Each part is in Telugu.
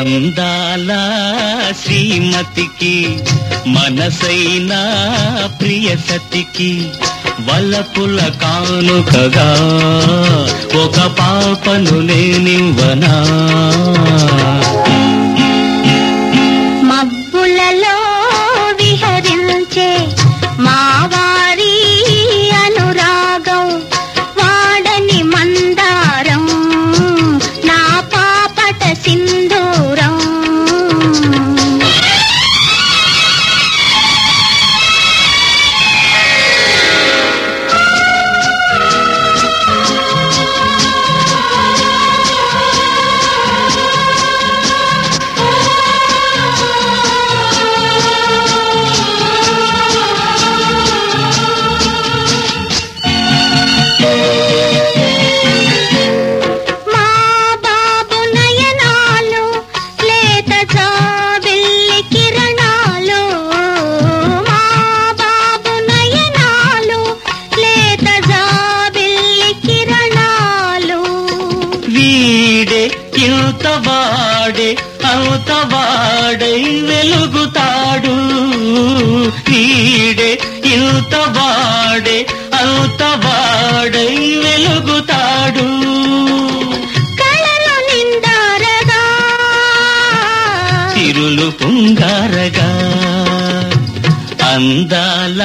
అందాల శ్రీమతికి మనసైన ప్రియ సతికి వలపుల కానుకగా ఒక పాపను నేనివ్వనా? మబ్బులలో విహరించే ఇంత వాడే అంత వాడై వెలుగుతాడు. వీడే ఇంత వాడే అంత వాడై వెలుగుతాడు తిరులు పుంగారగా. అందాల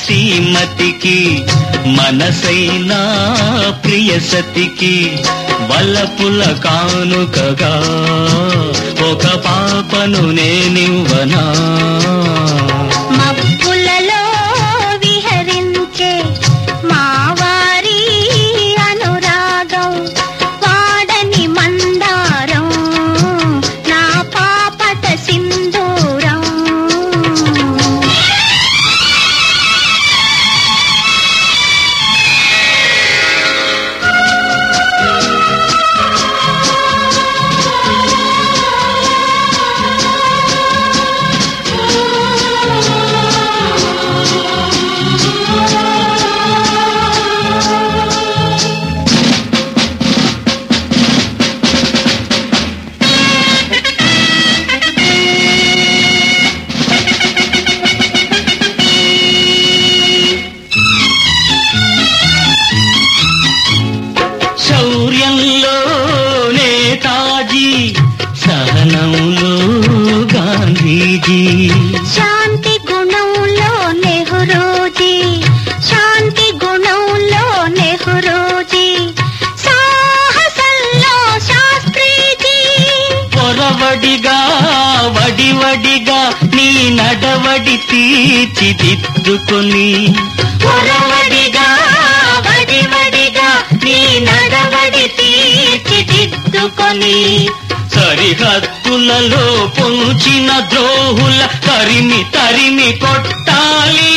శ్రీమతికి మనసైన ప్రియ సతికి వల్లపుల కానుకగా ఒక పాపను నేనివ్వనా? శాంతి గుణంలో నెహ్రూజీ శాంతి గుణంలో నెహ్రూజీ సాహసంలో శాస్త్రీజీ పొరవడిగా వడివడిగా నీ నడవడి తీర్చిదిద్దుకొని. పొరవడిగా వడివడిగా నీ నడవడి తీర్చిదిద్దుకొని. సరిహద్దులలో పొంచిన ద్రోహుల తరిమి తరిమి కొట్టాలి.